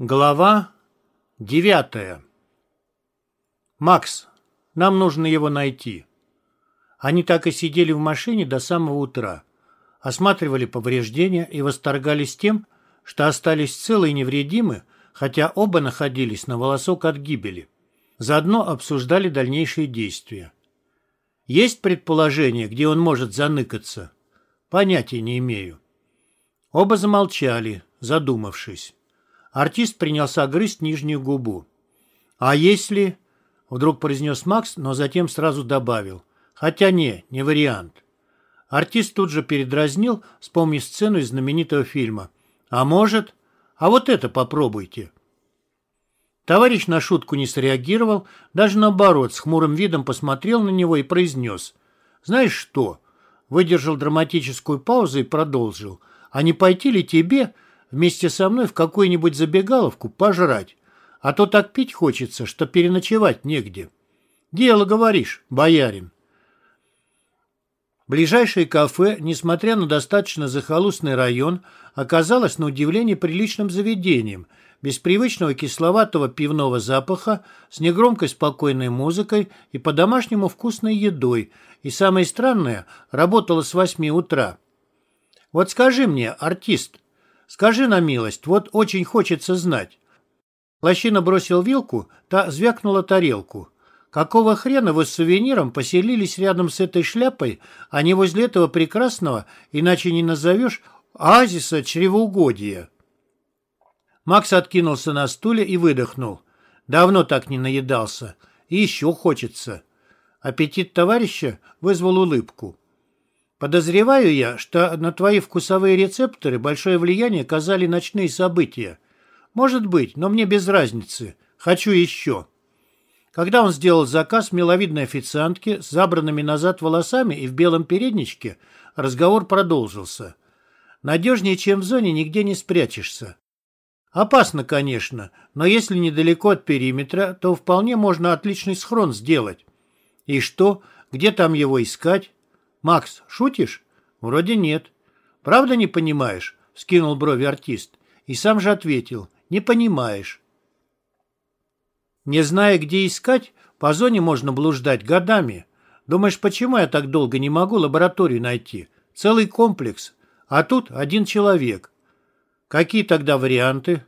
Глава девятая. «Макс, нам нужно его найти». Они так и сидели в машине до самого утра, осматривали повреждения и восторгались тем, что остались целы и невредимы, хотя оба находились на волосок от гибели. Заодно обсуждали дальнейшие действия. Есть предположение, где он может заныкаться? Понятия не имею. Оба замолчали, задумавшись. Артист принялся грызть нижнюю губу. «А если...» — вдруг произнес Макс, но затем сразу добавил. «Хотя не, не вариант». Артист тут же передразнил, вспомнив сцену из знаменитого фильма. «А может? А вот это попробуйте». Товарищ на шутку не среагировал, даже наоборот, с хмурым видом посмотрел на него и произнес. «Знаешь что?» Выдержал драматическую паузу и продолжил. «А не пойти ли тебе вместе со мной в какую-нибудь забегаловку пожрать. А то так пить хочется, что переночевать негде. Дело, говоришь, боярин. Ближайшее кафе, несмотря на достаточно захолустный район, оказалось на удивление приличным заведением, без привычного кисловатого пивного запаха, с негромкой спокойной музыкой и по-домашнему вкусной едой, и, самое странное, работало с восьми утра. Вот скажи мне, артист, Скажи на милость, вот очень хочется знать. Лощина бросил вилку, та звякнула тарелку. Какого хрена вы с сувениром поселились рядом с этой шляпой, а не возле этого прекрасного, иначе не назовешь, оазиса чревоугодия? Макс откинулся на стуле и выдохнул. Давно так не наедался. И еще хочется. Аппетит товарища вызвал улыбку. Подозреваю я, что на твои вкусовые рецепторы большое влияние оказали ночные события. Может быть, но мне без разницы. Хочу еще. Когда он сделал заказ миловидной официантке с забранными назад волосами и в белом передничке, разговор продолжился. Надежнее, чем в зоне, нигде не спрячешься. Опасно, конечно, но если недалеко от периметра, то вполне можно отличный схрон сделать. И что? Где там его искать? «Макс, шутишь?» «Вроде нет». «Правда не понимаешь?» — скинул брови артист. И сам же ответил. «Не понимаешь». Не зная, где искать, по зоне можно блуждать годами. Думаешь, почему я так долго не могу лабораторию найти? Целый комплекс. А тут один человек. Какие тогда варианты?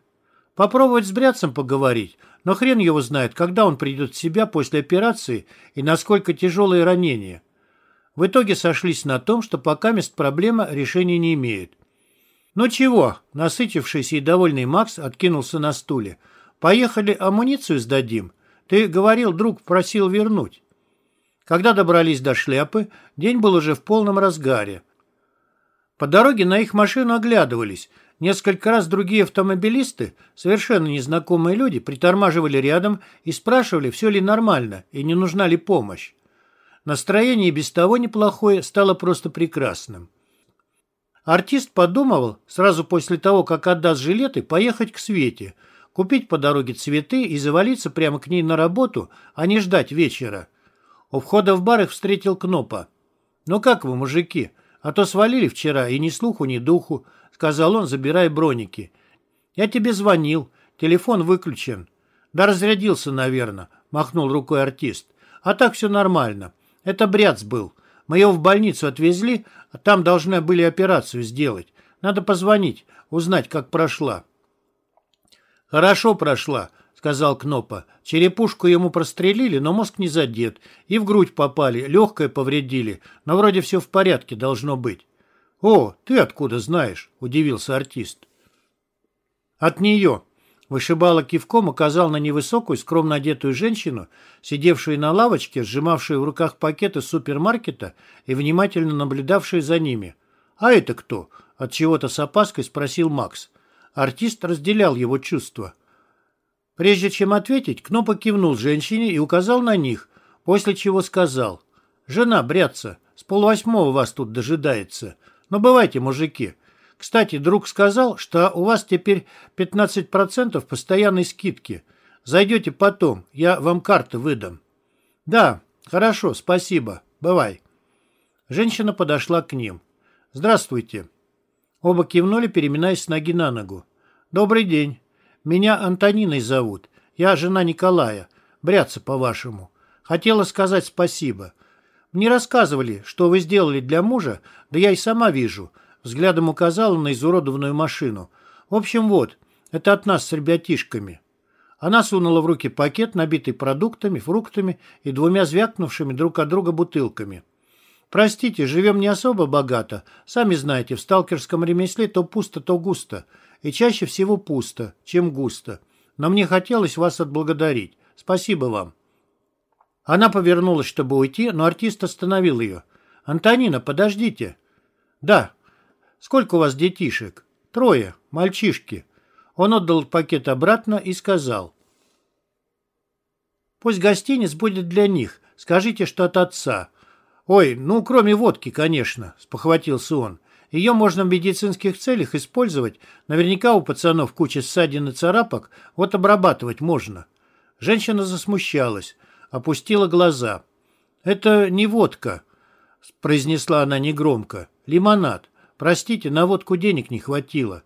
Попробовать с Брядцем поговорить, но хрен его знает, когда он придет в себя после операции и насколько тяжелые ранения. В итоге сошлись на том, что пока мест проблема решения не имеет. «Ну чего?» – насытившийся и довольный Макс откинулся на стуле. «Поехали амуницию сдадим. Ты говорил, друг просил вернуть». Когда добрались до шляпы, день был уже в полном разгаре. По дороге на их машину оглядывались. Несколько раз другие автомобилисты, совершенно незнакомые люди, притормаживали рядом и спрашивали, все ли нормально и не нужна ли помощь. Настроение без того неплохое стало просто прекрасным. Артист подумывал, сразу после того, как отдаст жилеты, поехать к Свете, купить по дороге цветы и завалиться прямо к ней на работу, а не ждать вечера. У входа в бар их встретил Кнопа. «Ну как вы, мужики? А то свалили вчера, и ни слуху, ни духу», — сказал он, забирая броники. «Я тебе звонил. Телефон выключен». «Да разрядился, наверное», — махнул рукой артист. «А так все нормально. Это бряц был. Мы его в больницу отвезли, а там должны были операцию сделать. Надо позвонить, узнать, как прошла. Хорошо прошла, сказал Кнопа. Черепушку ему прострелили, но мозг не задет. И в грудь попали, легкое повредили, но вроде все в порядке должно быть. «О, ты откуда знаешь?» – удивился артист. «От нее», Вышибала кивком указал на невысокую, скромно одетую женщину, сидевшую на лавочке, сжимавшую в руках пакеты супермаркета и внимательно наблюдавшую за ними. «А это кто?» — от чего то с опаской спросил Макс. Артист разделял его чувства. Прежде чем ответить, Кнопа кивнул женщине и указал на них, после чего сказал. «Жена, бряться, с полвосьмого вас тут дожидается. Но бывайте, мужики, кстати, друг сказал, что у вас теперь 15% постоянной скидки. Зайдете потом, я вам карты выдам. Да, хорошо, спасибо. Бывай. Женщина подошла к ним. Здравствуйте. Оба кивнули, переминаясь с ноги на ногу. Добрый день. Меня Антониной зовут. Я жена Николая. Бряться, по-вашему. Хотела сказать спасибо. Мне рассказывали, что вы сделали для мужа, да я и сама вижу. Взглядом указала на изуродованную машину. В общем, вот, это от нас с ребятишками. Она сунула в руки пакет, набитый продуктами, фруктами и двумя звякнувшими друг от друга бутылками. «Простите, живем не особо богато. Сами знаете, в сталкерском ремесле то пусто, то густо. И чаще всего пусто, чем густо. Но мне хотелось вас отблагодарить. Спасибо вам». Она повернулась, чтобы уйти, но артист остановил ее. «Антонина, подождите». «Да. Сколько у вас детишек?» «Трое. Мальчишки». Он отдал пакет обратно и сказал. «Пусть гостиниц будет для них. Скажите, что от отца. Ой, ну, кроме водки, конечно», — спохватился он. «Ее можно в медицинских целях использовать. Наверняка у пацанов куча ссадин и царапок. Вот обрабатывать можно». Женщина засмущалась, опустила глаза. «Это не водка», — произнесла она негромко. «Лимонад. Простите, на водку денег не хватило».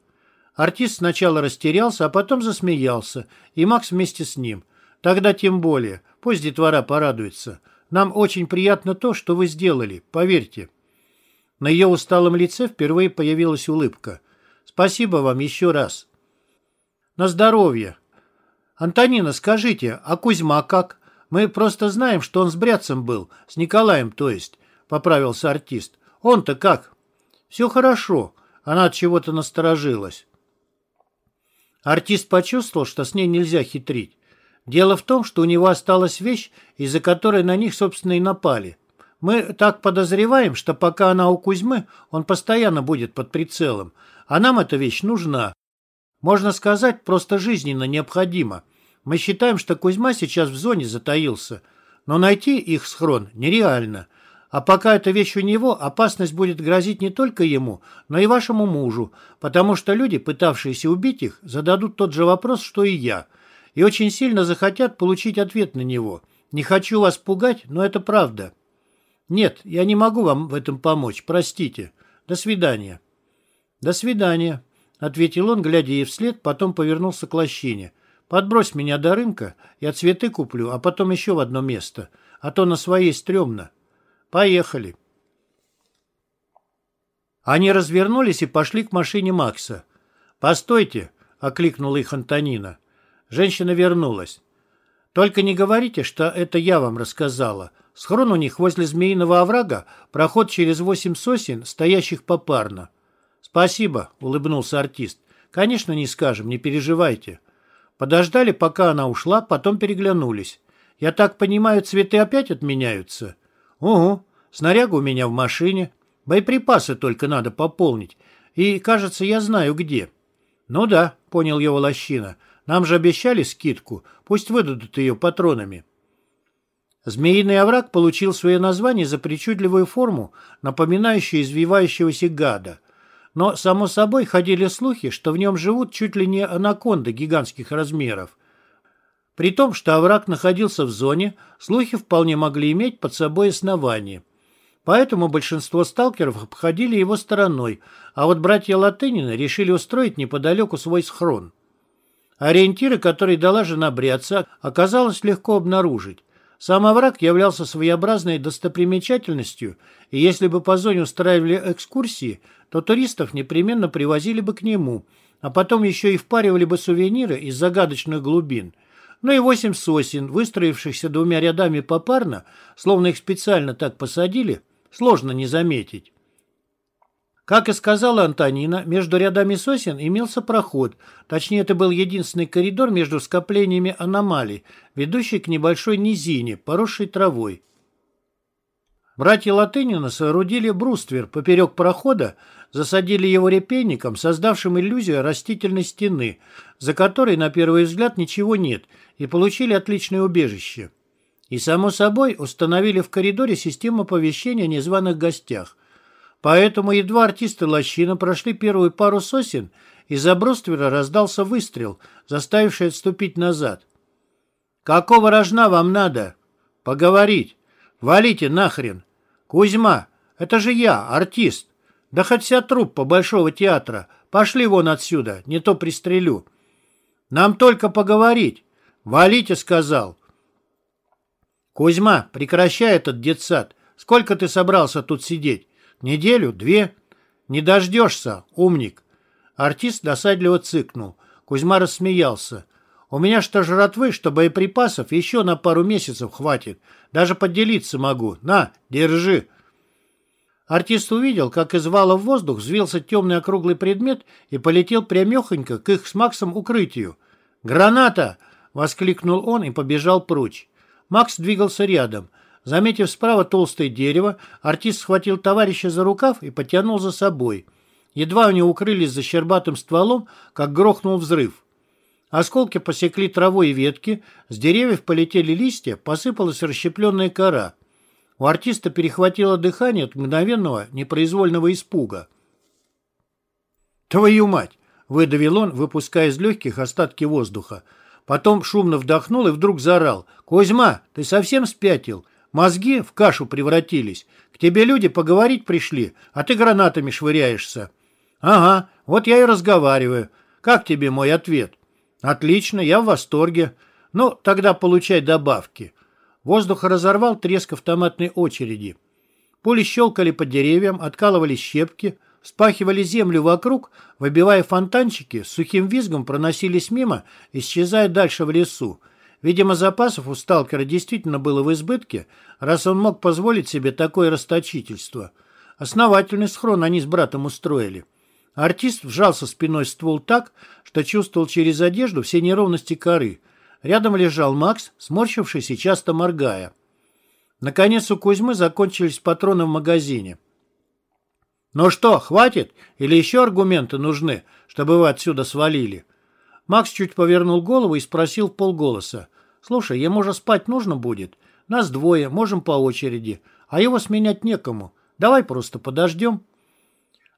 Артист сначала растерялся, а потом засмеялся, и Макс вместе с ним. Тогда тем более. Пусть детвора порадуется. Нам очень приятно то, что вы сделали, поверьте. На ее усталом лице впервые появилась улыбка. Спасибо вам еще раз. На здоровье. Антонина, скажите, а Кузьма как? Мы просто знаем, что он с Брядцем был, с Николаем, то есть, поправился артист. Он-то как? Все хорошо. Она от чего-то насторожилась. Артист почувствовал, что с ней нельзя хитрить. Дело в том, что у него осталась вещь, из-за которой на них, собственно, и напали. Мы так подозреваем, что пока она у Кузьмы, он постоянно будет под прицелом. А нам эта вещь нужна. Можно сказать, просто жизненно необходима. Мы считаем, что Кузьма сейчас в зоне затаился. Но найти их схрон нереально. А пока эта вещь у него, опасность будет грозить не только ему, но и вашему мужу, потому что люди, пытавшиеся убить их, зададут тот же вопрос, что и я, и очень сильно захотят получить ответ на него. Не хочу вас пугать, но это правда. Нет, я не могу вам в этом помочь, простите. До свидания. До свидания, ответил он, глядя ей вслед, потом повернулся к лощине. Подбрось меня до рынка, я цветы куплю, а потом еще в одно место, а то на своей стрёмно. Поехали. Они развернулись и пошли к машине Макса. «Постойте!» — окликнула их Антонина. Женщина вернулась. «Только не говорите, что это я вам рассказала. Схрон у них возле Змеиного оврага, проход через восемь сосен, стоящих попарно». «Спасибо», — улыбнулся артист. «Конечно, не скажем, не переживайте». Подождали, пока она ушла, потом переглянулись. «Я так понимаю, цветы опять отменяются?» «Угу, снаряга у меня в машине. Боеприпасы только надо пополнить. И, кажется, я знаю где». «Ну да», — понял его лощина. «Нам же обещали скидку. Пусть выдадут ее патронами». Змеиный овраг получил свое название за причудливую форму, напоминающую извивающегося гада. Но, само собой, ходили слухи, что в нем живут чуть ли не анаконды гигантских размеров. При том, что овраг находился в зоне, слухи вполне могли иметь под собой основание. Поэтому большинство сталкеров обходили его стороной, а вот братья Латынины решили устроить неподалеку свой схрон. Ориентиры, которые дала жена Бряца, оказалось легко обнаружить. Сам овраг являлся своеобразной достопримечательностью, и если бы по зоне устраивали экскурсии, то туристов непременно привозили бы к нему, а потом еще и впаривали бы сувениры из загадочных глубин – ну и восемь сосен, выстроившихся двумя рядами попарно, словно их специально так посадили, сложно не заметить. Как и сказала Антонина, между рядами сосен имелся проход, точнее это был единственный коридор между скоплениями аномалий, ведущий к небольшой низине, поросшей травой. Братья Латынина соорудили бруствер поперек прохода, засадили его репейником, создавшим иллюзию растительной стены, за которой, на первый взгляд, ничего нет, и получили отличное убежище. И, само собой, установили в коридоре систему оповещения о незваных гостях. Поэтому едва артисты лощина прошли первую пару сосен, из-за бруствера раздался выстрел, заставивший отступить назад. «Какого рожна вам надо?» «Поговорить. Валите нахрен. Кузьма, это же я, артист. Да хоть вся труппа Большого театра. Пошли вон отсюда, не то пристрелю». Нам только поговорить. Валите, сказал. Кузьма, прекращай этот детсад. Сколько ты собрался тут сидеть? Неделю? Две? Не дождешься, умник. Артист досадливо цыкнул. Кузьма рассмеялся. У меня что жратвы, что боеприпасов еще на пару месяцев хватит. Даже поделиться могу. На, держи. Артист увидел, как из вала в воздух взвился темный округлый предмет и полетел прямехонько к их с Максом укрытию. «Граната!» — воскликнул он и побежал прочь. Макс двигался рядом. Заметив справа толстое дерево, артист схватил товарища за рукав и потянул за собой. Едва они укрылись за щербатым стволом, как грохнул взрыв. Осколки посекли траву и ветки, с деревьев полетели листья, посыпалась расщепленная кора. У артиста перехватило дыхание от мгновенного непроизвольного испуга. «Твою мать!» — выдавил он, выпуская из легких остатки воздуха. Потом шумно вдохнул и вдруг заорал. «Кузьма, ты совсем спятил? Мозги в кашу превратились. К тебе люди поговорить пришли, а ты гранатами швыряешься». «Ага, вот я и разговариваю. Как тебе мой ответ?» «Отлично, я в восторге. Ну, тогда получай добавки». Воздух разорвал треск автоматной очереди. Пули щелкали по деревьям, откалывали щепки, спахивали землю вокруг, выбивая фонтанчики, с сухим визгом проносились мимо, исчезая дальше в лесу. Видимо, запасов у сталкера действительно было в избытке, раз он мог позволить себе такое расточительство. Основательный схрон они с братом устроили. Артист вжался спиной в ствол так, что чувствовал через одежду все неровности коры. Рядом лежал Макс, сморщившись и часто моргая. Наконец у Кузьмы закончились патроны в магазине. «Ну что, хватит? Или еще аргументы нужны, чтобы вы отсюда свалили?» Макс чуть повернул голову и спросил полголоса. «Слушай, ему же спать нужно будет. Нас двое, можем по очереди, а его сменять некому. Давай просто подождем».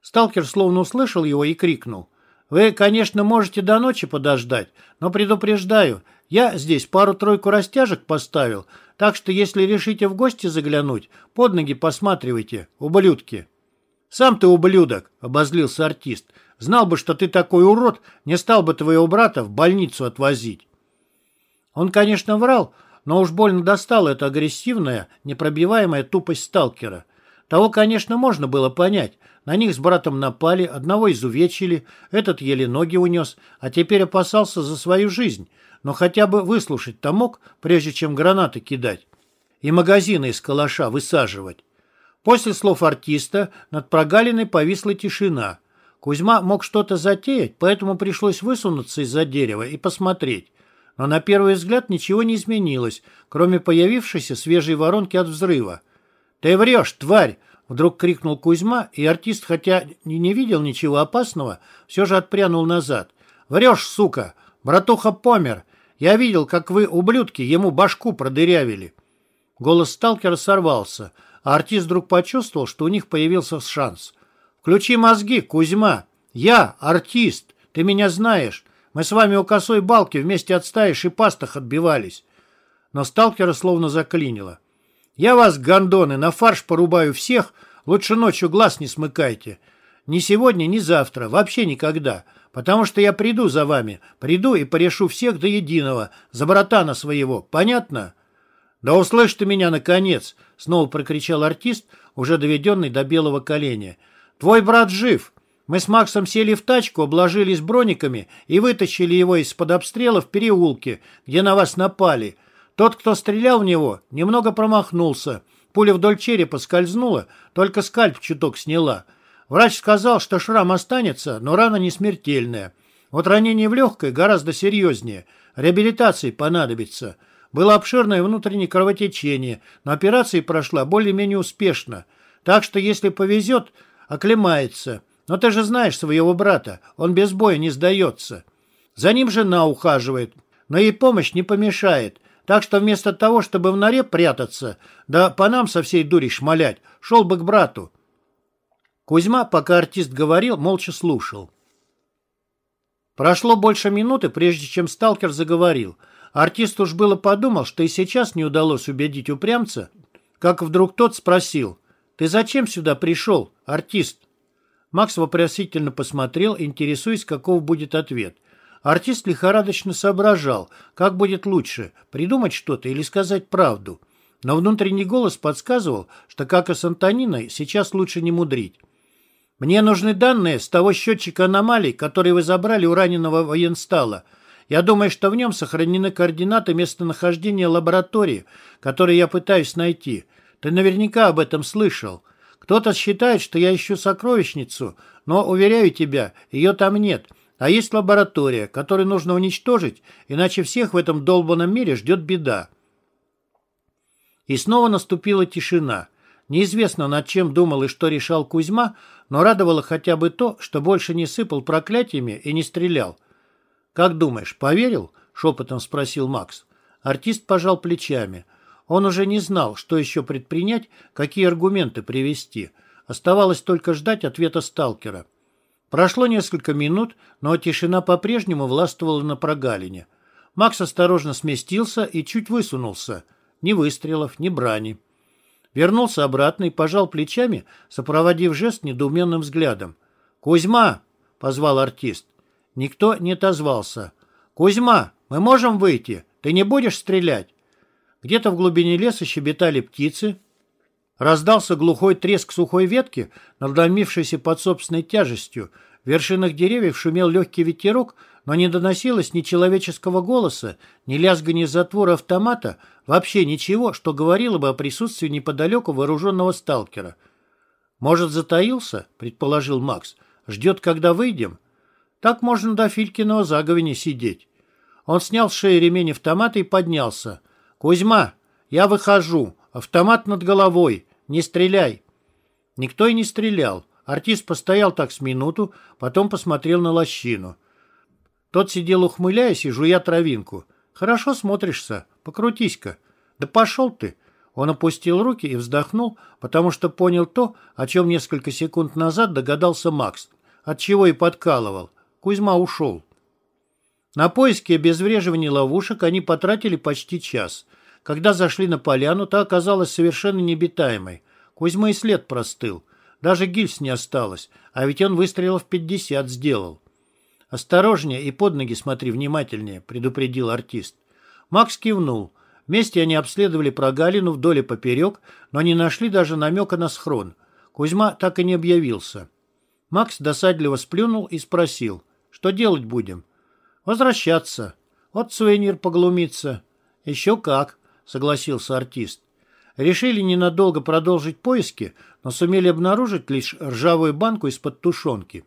Сталкер словно услышал его и крикнул. «Вы, конечно, можете до ночи подождать, но предупреждаю, я здесь пару-тройку растяжек поставил, так что если решите в гости заглянуть, под ноги посматривайте, ублюдки». «Сам ты ублюдок», — обозлился артист. «Знал бы, что ты такой урод, не стал бы твоего брата в больницу отвозить». Он, конечно, врал, но уж больно достала эта агрессивная, непробиваемая тупость сталкера. Того, конечно, можно было понять. На них с братом напали, одного изувечили, этот еле ноги унес, а теперь опасался за свою жизнь. Но хотя бы выслушать-то мог, прежде чем гранаты кидать. И магазины из калаша высаживать. После слов артиста над прогалиной повисла тишина. Кузьма мог что-то затеять, поэтому пришлось высунуться из-за дерева и посмотреть. Но на первый взгляд ничего не изменилось, кроме появившейся свежей воронки от взрыва. «Ты врешь, тварь!» — вдруг крикнул Кузьма, и артист, хотя и не видел ничего опасного, все же отпрянул назад. «Врешь, сука! Братуха помер! Я видел, как вы, ублюдки, ему башку продырявили!» Голос сталкера сорвался, а артист вдруг почувствовал, что у них появился шанс. «Включи мозги, Кузьма! Я артист! Ты меня знаешь! Мы с вами у косой балки вместе от стаи шипастых отбивались!» Но сталкера словно заклинило. Я вас, гондоны, на фарш порубаю всех, лучше ночью глаз не смыкайте. Ни сегодня, ни завтра, вообще никогда. Потому что я приду за вами, приду и порешу всех до единого, за братана своего, понятно?» «Да услышь ты меня, наконец!» — снова прокричал артист, уже доведенный до белого коленя. «Твой брат жив!» Мы с Максом сели в тачку, обложились брониками и вытащили его из-под обстрела в переулке, где на вас напали. Тот, кто стрелял в него, немного промахнулся. Пуля вдоль черепа скользнула, только скальп чуток сняла. Врач сказал, что шрам останется, но рана не смертельная. Вот ранение в легкое гораздо серьезнее. Реабилитации понадобится. Было обширное внутреннее кровотечение, но операция прошла более-менее успешно. Так что, если повезет, оклемается. Но ты же знаешь своего брата, он без боя не сдается. За ним жена ухаживает, но ей помощь не помешает. Так что вместо того, чтобы в норе прятаться, да по нам со всей дури шмалять, шел бы к брату. Кузьма, пока артист говорил, молча слушал. Прошло больше минуты, прежде чем сталкер заговорил. Артист уж было подумал, что и сейчас не удалось убедить упрямца, как вдруг тот спросил, «Ты зачем сюда пришел, артист?» Макс вопросительно посмотрел, интересуясь, каков будет ответ. Артист лихорадочно соображал, как будет лучше, придумать что-то или сказать правду. Но внутренний голос подсказывал, что, как и с Антониной, сейчас лучше не мудрить. «Мне нужны данные с того счетчика аномалий, который вы забрали у раненого военстала. Я думаю, что в нем сохранены координаты местонахождения лаборатории, которые я пытаюсь найти. Ты наверняка об этом слышал. Кто-то считает, что я ищу сокровищницу, но, уверяю тебя, ее там нет». А есть лаборатория, которую нужно уничтожить, иначе всех в этом долбанном мире ждет беда. И снова наступила тишина. Неизвестно, над чем думал и что решал Кузьма, но радовало хотя бы то, что больше не сыпал проклятиями и не стрелял. «Как думаешь, поверил?» — шепотом спросил Макс. Артист пожал плечами. Он уже не знал, что еще предпринять, какие аргументы привести. Оставалось только ждать ответа сталкера. Прошло несколько минут, но тишина по-прежнему властвовала на прогалине. Макс осторожно сместился и чуть высунулся. Ни выстрелов, ни брани. Вернулся обратно и пожал плечами, сопроводив жест недоуменным взглядом. «Кузьма!» — позвал артист. Никто не отозвался. «Кузьма, мы можем выйти? Ты не будешь стрелять?» Где-то в глубине леса щебетали птицы. Раздался глухой треск сухой ветки, надломившейся под собственной тяжестью. В вершинах деревьев шумел легкий ветерок, но не доносилось ни человеческого голоса, ни лязгания затвора автомата, вообще ничего, что говорило бы о присутствии неподалеку вооруженного сталкера. «Может, затаился?» — предположил Макс. «Ждет, когда выйдем?» «Так можно до Филькиного заговени сидеть». Он снял с шеи ремень автомата и поднялся. «Кузьма, я выхожу. Автомат над головой. Не стреляй!» Никто и не стрелял. Артист постоял так с минуту, потом посмотрел на лощину. Тот сидел ухмыляясь и жуя травинку. «Хорошо смотришься. Покрутись-ка». «Да пошел ты!» Он опустил руки и вздохнул, потому что понял то, о чем несколько секунд назад догадался Макс, от чего и подкалывал. Кузьма ушел. На поиски и ловушек они потратили почти час – когда зашли на поляну, та оказалась совершенно необитаемой. Кузьма и след простыл. Даже гильз не осталось, а ведь он выстрелов пятьдесят сделал. «Осторожнее и под ноги смотри внимательнее», — предупредил артист. Макс кивнул. Вместе они обследовали прогалину вдоль и поперек, но не нашли даже намека на схрон. Кузьма так и не объявился. Макс досадливо сплюнул и спросил, что делать будем? «Возвращаться. Вот сувенир поглумится». «Еще как», — согласился артист. Решили ненадолго продолжить поиски, но сумели обнаружить лишь ржавую банку из-под тушенки.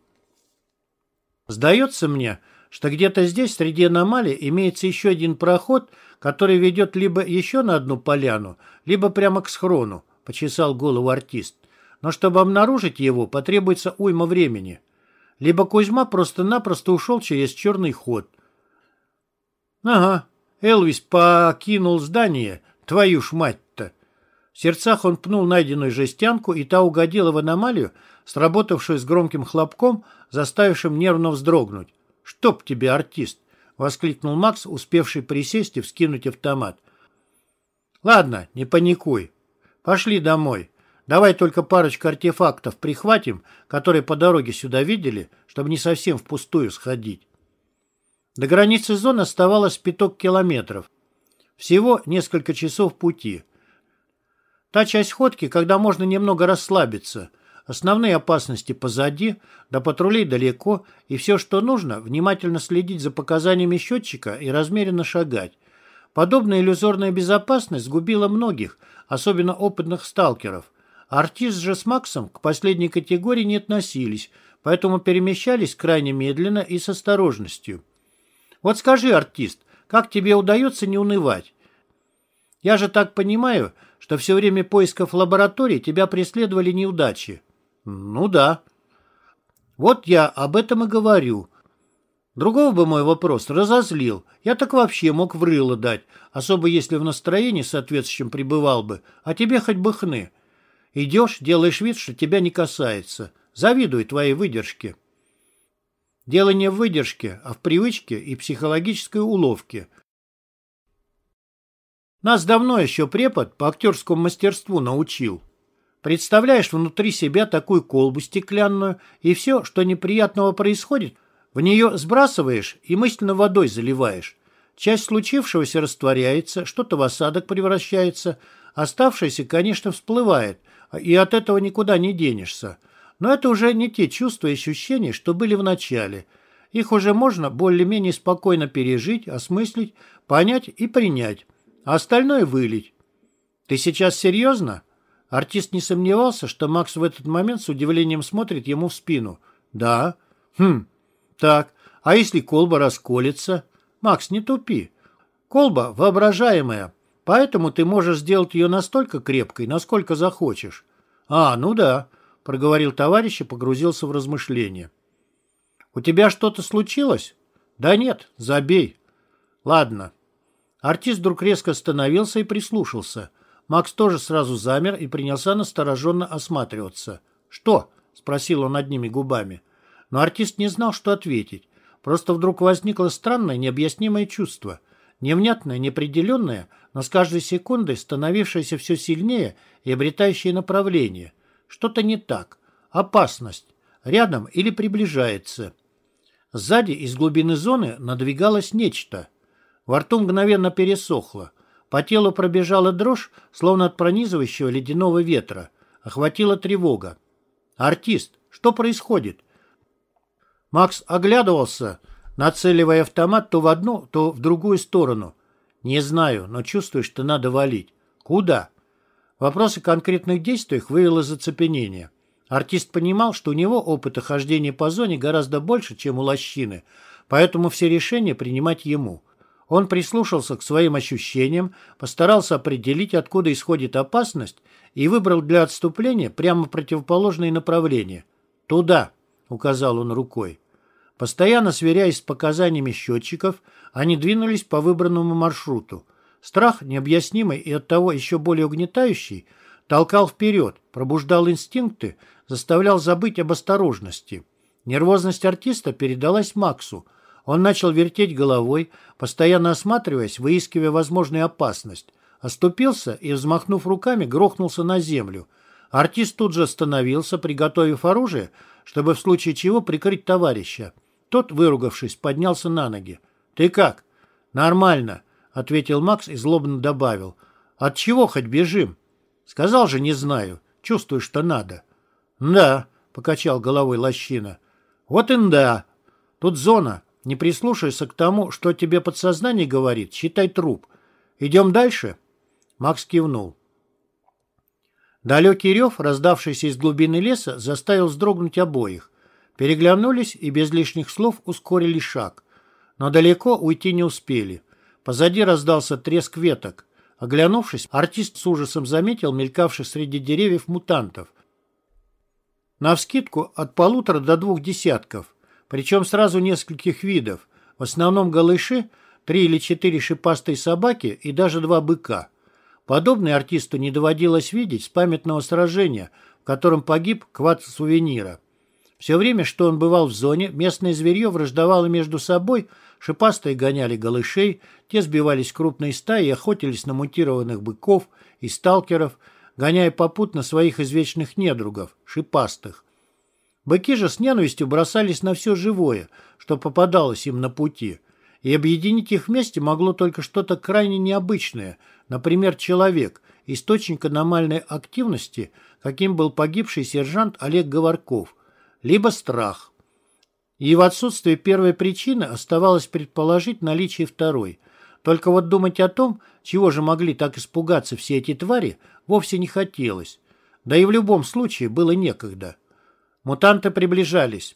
Сдается мне, что где-то здесь, среди аномалий, имеется еще один проход, который ведет либо еще на одну поляну, либо прямо к схрону, — почесал голову артист. Но чтобы обнаружить его, потребуется уйма времени. Либо Кузьма просто-напросто ушел через черный ход. Ага, Элвис покинул здание, твою ж мать-то. В сердцах он пнул найденную жестянку, и та угодила в аномалию, сработавшую с громким хлопком, заставившим нервно вздрогнуть. «Чтоб тебе, артист!» — воскликнул Макс, успевший присесть и вскинуть автомат. «Ладно, не паникуй. Пошли домой. Давай только парочку артефактов прихватим, которые по дороге сюда видели, чтобы не совсем впустую сходить». До границы зоны оставалось пяток километров. Всего несколько часов пути. Та часть ходки, когда можно немного расслабиться. Основные опасности позади, до патрулей далеко, и все, что нужно, внимательно следить за показаниями счетчика и размеренно шагать. Подобная иллюзорная безопасность сгубила многих, особенно опытных сталкеров. Артист же с Максом к последней категории не относились, поэтому перемещались крайне медленно и с осторожностью. Вот скажи, артист, как тебе удается не унывать? Я же так понимаю, что все время поисков лаборатории тебя преследовали неудачи. Ну да. Вот я об этом и говорю. Другого бы мой вопрос разозлил. Я так вообще мог в рыло дать, особо если в настроении соответствующем пребывал бы, а тебе хоть бы хны. Идешь, делаешь вид, что тебя не касается. Завидую твоей выдержке. Дело не в выдержке, а в привычке и психологической уловке. Нас давно еще препод по актерскому мастерству научил. Представляешь внутри себя такую колбу стеклянную, и все, что неприятного происходит, В нее сбрасываешь и мысленно водой заливаешь. Часть случившегося растворяется, что-то в осадок превращается, оставшееся, конечно, всплывает, и от этого никуда не денешься. Но это уже не те чувства и ощущения, что были в начале. Их уже можно более-менее спокойно пережить, осмыслить, понять и принять, а остальное вылить. «Ты сейчас серьезно?» Артист не сомневался, что Макс в этот момент с удивлением смотрит ему в спину. «Да». «Хм. Так, а если колба расколется?» «Макс, не тупи. Колба воображаемая, поэтому ты можешь сделать ее настолько крепкой, насколько захочешь». «А, ну да», — проговорил товарищ и погрузился в размышления. «У тебя что-то случилось?» «Да нет, забей». «Ладно». Артист вдруг резко остановился и прислушался. Макс тоже сразу замер и принялся настороженно осматриваться. «Что?» — спросил он одними губами. Но артист не знал, что ответить. Просто вдруг возникло странное, необъяснимое чувство. Невнятное, неопределенное, но с каждой секундой становившееся все сильнее и обретающее направление. Что-то не так. Опасность. Рядом или приближается. Сзади из глубины зоны надвигалось нечто. Во рту мгновенно пересохло. По телу пробежала дрожь, словно от пронизывающего ледяного ветра. Охватила тревога. «Артист, что происходит?» Макс оглядывался, нацеливая автомат то в одну, то в другую сторону. «Не знаю, но чувствую, что надо валить. Куда?» Вопрос о конкретных действиях вывел из оцепенения. Артист понимал, что у него опыта хождения по зоне гораздо больше, чем у лощины, поэтому все решения принимать ему. Он прислушался к своим ощущениям, постарался определить, откуда исходит опасность, и выбрал для отступления прямо противоположное направление. «Туда», — указал он рукой. Постоянно сверяясь с показаниями счетчиков, они двинулись по выбранному маршруту. Страх, необъяснимый и оттого еще более угнетающий, толкал вперед, пробуждал инстинкты, заставлял забыть об осторожности. Нервозность артиста передалась Максу, он начал вертеть головой, постоянно осматриваясь, выискивая возможную опасность. Оступился и, взмахнув руками, грохнулся на землю. Артист тут же остановился, приготовив оружие, чтобы в случае чего прикрыть товарища. Тот, выругавшись, поднялся на ноги. «Ты как?» «Нормально», — ответил Макс и злобно добавил. «От чего хоть бежим?» «Сказал же, не знаю. Чувствую, что надо». «Да», — покачал головой лощина. «Вот и да. Тут зона. Не прислушайся к тому, что тебе подсознание говорит, считай труп. Идем дальше?» Макс кивнул. Далекий рев, раздавшийся из глубины леса, заставил вздрогнуть обоих. Переглянулись и без лишних слов ускорили шаг. Но далеко уйти не успели. Позади раздался треск веток. Оглянувшись, артист с ужасом заметил мелькавших среди деревьев мутантов. Навскидку от полутора до двух десятков причем сразу нескольких видов, в основном голыши, три или четыре шипастые собаки и даже два быка. Подобное артисту не доводилось видеть с памятного сражения, в котором погиб квад сувенира. Все время, что он бывал в зоне, местное зверье враждовало между собой, шипастые гоняли голышей, те сбивались в крупные стаи и охотились на мутированных быков и сталкеров, гоняя попутно своих извечных недругов, шипастых. Быки же с ненавистью бросались на все живое, что попадалось им на пути, и объединить их вместе могло только что-то крайне необычное, например, человек, источник аномальной активности, каким был погибший сержант Олег Говорков, либо страх. И в отсутствие первой причины оставалось предположить наличие второй. Только вот думать о том, чего же могли так испугаться все эти твари, вовсе не хотелось. Да и в любом случае было некогда. Мутанты приближались.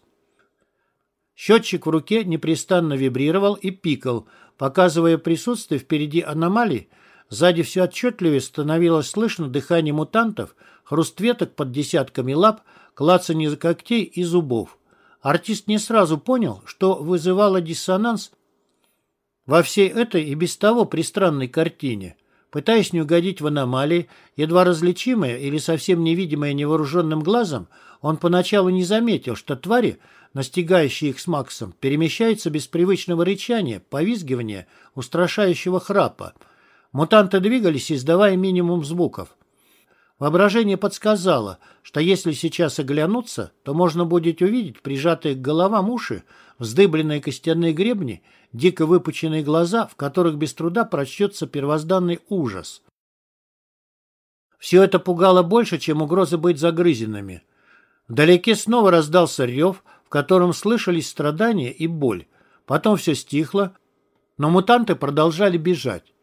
Счетчик в руке непрестанно вибрировал и пикал, показывая присутствие впереди аномалий. Сзади все отчетливее становилось слышно дыхание мутантов, хруст веток под десятками лап, клацанье когтей и зубов. Артист не сразу понял, что вызывало диссонанс во всей этой и без того пристранной картине. Пытаясь не угодить в аномалии, едва различимое или совсем невидимое невооруженным глазом, он поначалу не заметил, что твари, настигающие их с Максом, перемещаются без привычного рычания, повизгивания, устрашающего храпа. Мутанты двигались, издавая минимум звуков. Воображение подсказало, что если сейчас оглянуться, то можно будет увидеть прижатые к головам уши, вздыбленные костяные гребни, дико выпученные глаза, в которых без труда прочтется первозданный ужас. Все это пугало больше, чем угроза быть загрызенными. Вдалеке снова раздался рев, в котором слышались страдания и боль. Потом все стихло, но мутанты продолжали бежать.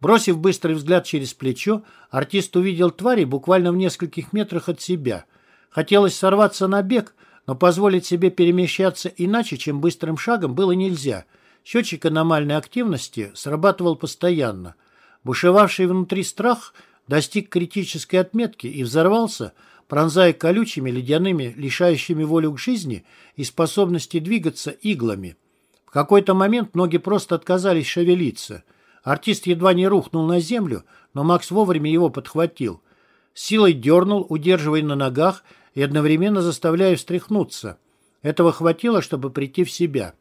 Бросив быстрый взгляд через плечо, артист увидел твари буквально в нескольких метрах от себя. Хотелось сорваться на бег, но позволить себе перемещаться иначе, чем быстрым шагом, было нельзя. Счетчик аномальной активности срабатывал постоянно. Бушевавший внутри страх достиг критической отметки и взорвался, пронзая колючими, ледяными, лишающими волю к жизни и способности двигаться иглами. В какой-то момент ноги просто отказались шевелиться – Артист едва не рухнул на землю, но Макс вовремя его подхватил. Силой дернул, удерживая на ногах и одновременно заставляя встряхнуться. Этого хватило, чтобы прийти в себя.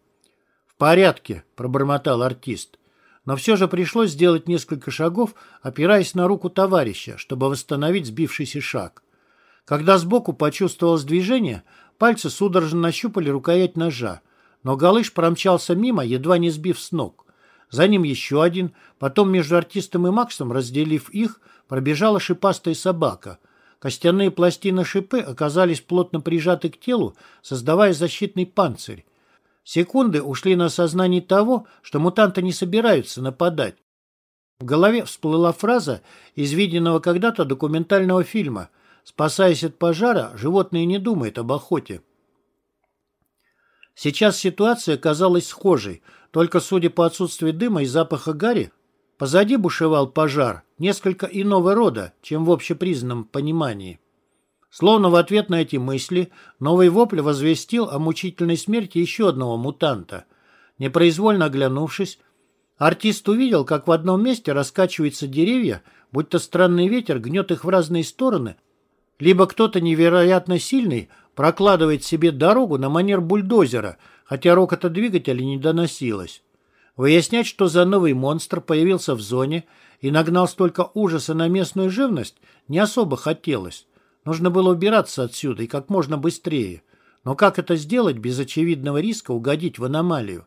«В порядке», — пробормотал артист. Но все же пришлось сделать несколько шагов, опираясь на руку товарища, чтобы восстановить сбившийся шаг. Когда сбоку почувствовалось движение, пальцы судорожно нащупали рукоять ножа, но Галыш промчался мимо, едва не сбив с ног. За ним еще один. Потом между артистом и Максом, разделив их, пробежала шипастая собака. Костяные пластины шипы оказались плотно прижаты к телу, создавая защитный панцирь. Секунды ушли на осознание того, что мутанты не собираются нападать. В голове всплыла фраза из виденного когда-то документального фильма «Спасаясь от пожара, животное не думает об охоте». Сейчас ситуация казалась схожей – только, судя по отсутствию дыма и запаха гари, позади бушевал пожар несколько иного рода, чем в общепризнанном понимании. Словно в ответ на эти мысли, новый вопль возвестил о мучительной смерти еще одного мутанта. Непроизвольно оглянувшись, артист увидел, как в одном месте раскачиваются деревья, будто странный ветер гнет их в разные стороны, либо кто-то невероятно сильный прокладывает себе дорогу на манер бульдозера, хотя рокота двигателя не доносилось. Выяснять, что за новый монстр появился в зоне и нагнал столько ужаса на местную живность, не особо хотелось. Нужно было убираться отсюда и как можно быстрее. Но как это сделать без очевидного риска угодить в аномалию?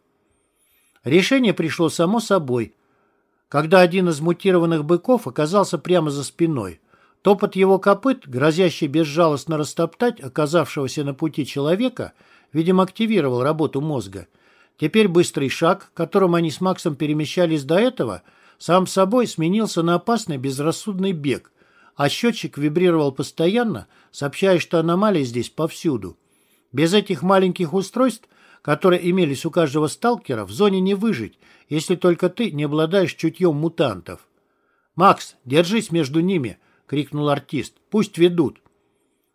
Решение пришло само собой, когда один из мутированных быков оказался прямо за спиной. Топот его копыт, грозящий безжалостно растоптать оказавшегося на пути человека – Видимо, активировал работу мозга. Теперь быстрый шаг, которым они с Максом перемещались до этого, сам собой сменился на опасный безрассудный бег, а счетчик вибрировал постоянно, сообщая, что аномалии здесь повсюду. Без этих маленьких устройств, которые имелись у каждого сталкера, в зоне не выжить, если только ты не обладаешь чутьем мутантов. «Макс, держись между ними!» — крикнул артист. «Пусть ведут!»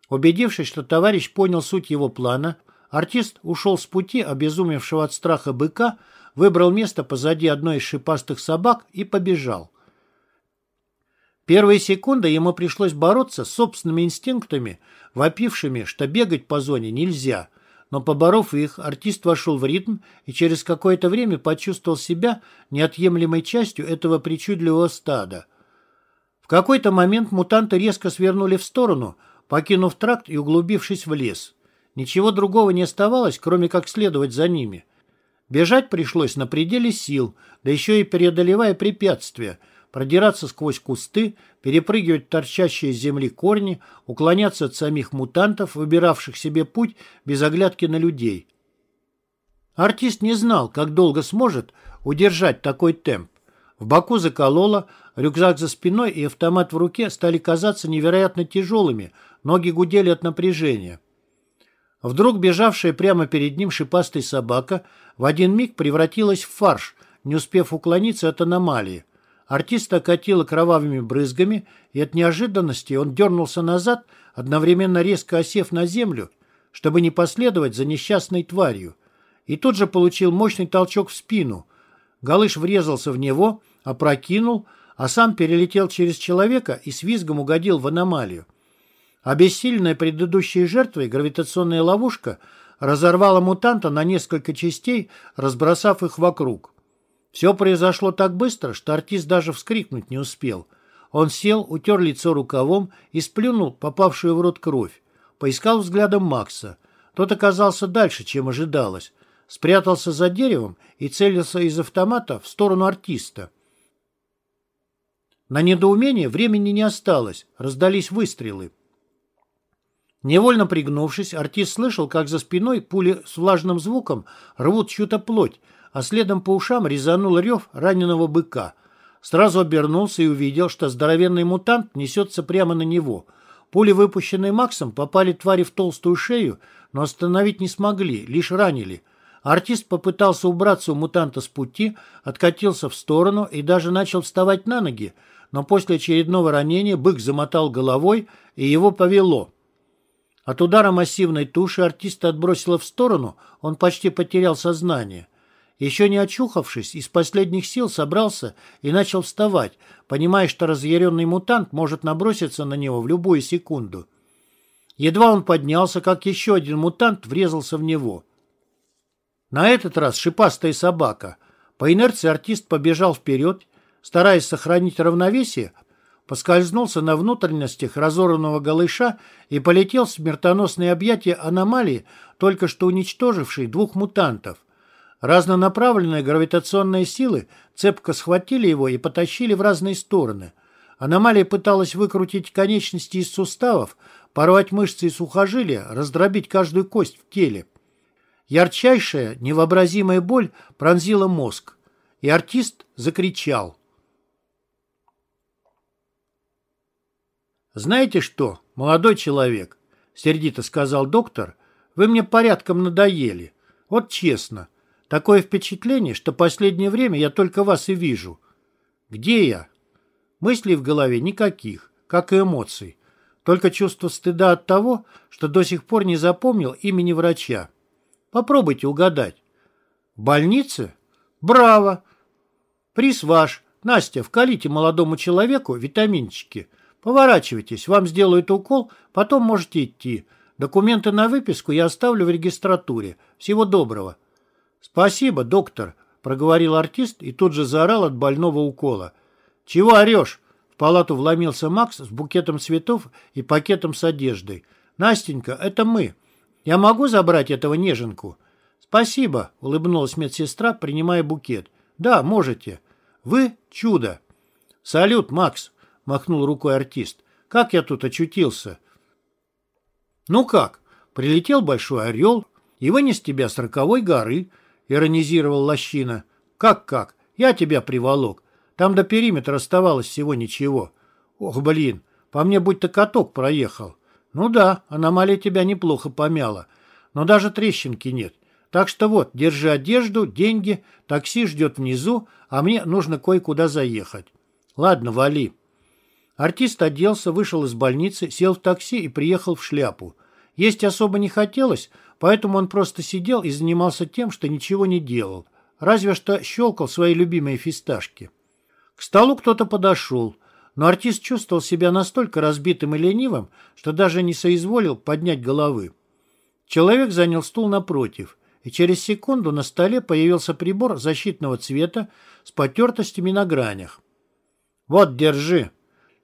Убедившись, что товарищ понял суть его плана, Артист ушел с пути обезумевшего от страха быка, выбрал место позади одной из шипастых собак и побежал. Первые секунды ему пришлось бороться с собственными инстинктами, вопившими, что бегать по зоне нельзя. Но поборов их, артист вошел в ритм и через какое-то время почувствовал себя неотъемлемой частью этого причудливого стада. Какой-то момент мутанты резко свернули в сторону, покинув тракт и углубившись в лес. Ничего другого не оставалось, кроме как следовать за ними. Бежать пришлось на пределе сил, да еще и преодолевая препятствия, продираться сквозь кусты, перепрыгивать торчащие из земли корни, уклоняться от самих мутантов, выбиравших себе путь без оглядки на людей. Артист не знал, как долго сможет удержать такой темп. В боку закололо, рюкзак за спиной и автомат в руке стали казаться невероятно тяжелыми, ноги гудели от напряжения. Вдруг бежавшая прямо перед ним шипастая собака в один миг превратилась в фарш, не успев уклониться от аномалии. Артист окатило кровавыми брызгами, и от неожиданности он дернулся назад, одновременно резко осев на землю, чтобы не последовать за несчастной тварью. И тут же получил мощный толчок в спину. Галыш врезался в него, опрокинул, а сам перелетел через человека и с визгом угодил в аномалию. Обессиленная предыдущей жертвой гравитационная ловушка разорвала мутанта на несколько частей, разбросав их вокруг. Все произошло так быстро, что артист даже вскрикнуть не успел. Он сел, утер лицо рукавом и сплюнул попавшую в рот кровь. Поискал взглядом Макса. Тот оказался дальше, чем ожидалось. Спрятался за деревом и целился из автомата в сторону артиста. На недоумение времени не осталось, раздались выстрелы. Невольно пригнувшись, артист слышал, как за спиной пули с влажным звуком рвут чью-то плоть, а следом по ушам резанул рев раненого быка. Сразу обернулся и увидел, что здоровенный мутант несется прямо на него. Пули, выпущенные Максом, попали твари в толстую шею, но остановить не смогли, лишь ранили. Артист попытался убраться у мутанта с пути, откатился в сторону и даже начал вставать на ноги, но после очередного ранения бык замотал головой, и его повело. От удара массивной туши артиста отбросило в сторону, он почти потерял сознание. Еще не очухавшись, из последних сил собрался и начал вставать, понимая, что разъяренный мутант может наброситься на него в любую секунду. Едва он поднялся, как еще один мутант врезался в него. На этот раз шипастая собака. По инерции артист побежал вперед, стараясь сохранить равновесие, поскользнулся на внутренностях разорванного голыша и полетел в смертоносные объятия аномалии, только что уничтожившей двух мутантов. Разнонаправленные гравитационные силы цепко схватили его и потащили в разные стороны. Аномалия пыталась выкрутить конечности из суставов, порвать мышцы и сухожилия, раздробить каждую кость в теле. Ярчайшая, невообразимая боль пронзила мозг, и артист закричал. «Знаете что, молодой человек?» — сердито сказал доктор. «Вы мне порядком надоели. Вот честно. Такое впечатление, что последнее время я только вас и вижу. Где я? Мыслей в голове никаких, как и эмоций. Только чувство стыда от того, что до сих пор не запомнил имени врача. Попробуйте угадать. В больнице? Браво! Приз ваш. Настя, вкалите молодому человеку витаминчики. Поворачивайтесь, вам сделают укол, потом можете идти. Документы на выписку я оставлю в регистратуре. Всего доброго. «Спасибо, доктор», — проговорил артист и тут же заорал от больного укола. «Чего орешь?» В палату вломился Макс с букетом цветов и пакетом с одеждой. «Настенька, это мы. Я могу забрать этого неженку?» «Спасибо», — улыбнулась медсестра, принимая букет. «Да, можете. Вы — чудо». «Салют, Макс», — махнул рукой артист. «Как я тут очутился?» «Ну как? Прилетел большой орел и вынес тебя с роковой горы, — иронизировал Лощина. «Как-как? Я тебя приволок. Там до периметра оставалось всего ничего. Ох, блин, по мне будто каток проехал. Ну да, аномалия тебя неплохо помяла. Но даже трещинки нет. Так что вот, держи одежду, деньги, такси ждет внизу, а мне нужно кое-куда заехать. Ладно, вали». Артист оделся, вышел из больницы, сел в такси и приехал в шляпу. Есть особо не хотелось, поэтому он просто сидел и занимался тем, что ничего не делал, разве что щелкал свои любимые фисташки. К столу кто-то подошел, но артист чувствовал себя настолько разбитым и ленивым, что даже не соизволил поднять головы. Человек занял стул напротив, и через секунду на столе появился прибор защитного цвета с потертостями на гранях. «Вот, держи!»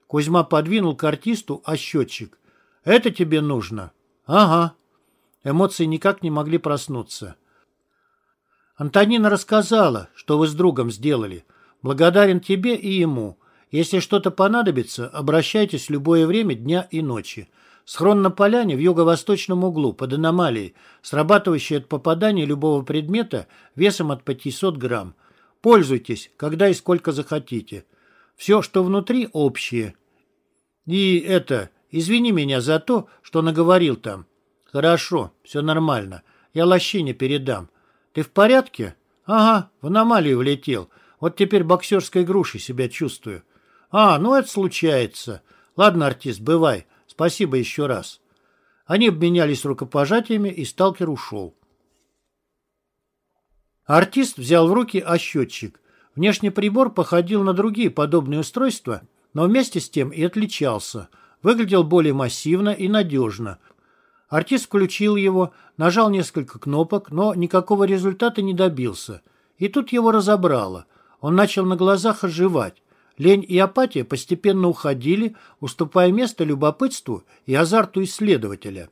Кузьма подвинул к артисту ощетчик. «Это тебе нужно?» «Ага», Эмоции никак не могли проснуться. Антонина рассказала, что вы с другом сделали. Благодарен тебе и ему. Если что-то понадобится, обращайтесь в любое время дня и ночи. Схрон на поляне в юго-восточном углу, под аномалией, срабатывающий от попадания любого предмета весом от 500 грамм. Пользуйтесь, когда и сколько захотите. Все, что внутри, общее. И это, извини меня за то, что наговорил там. «Хорошо, все нормально. Я лощине передам. Ты в порядке?» «Ага, в аномалию влетел. Вот теперь боксерской грушей себя чувствую». «А, ну это случается. Ладно, артист, бывай. Спасибо еще раз». Они обменялись рукопожатиями, и сталкер ушел. Артист взял в руки ощетчик. Внешний прибор походил на другие подобные устройства, но вместе с тем и отличался. Выглядел более массивно и надежно – Артист включил его, нажал несколько кнопок, но никакого результата не добился. И тут его разобрало. Он начал на глазах оживать. Лень и апатия постепенно уходили, уступая место любопытству и азарту исследователя.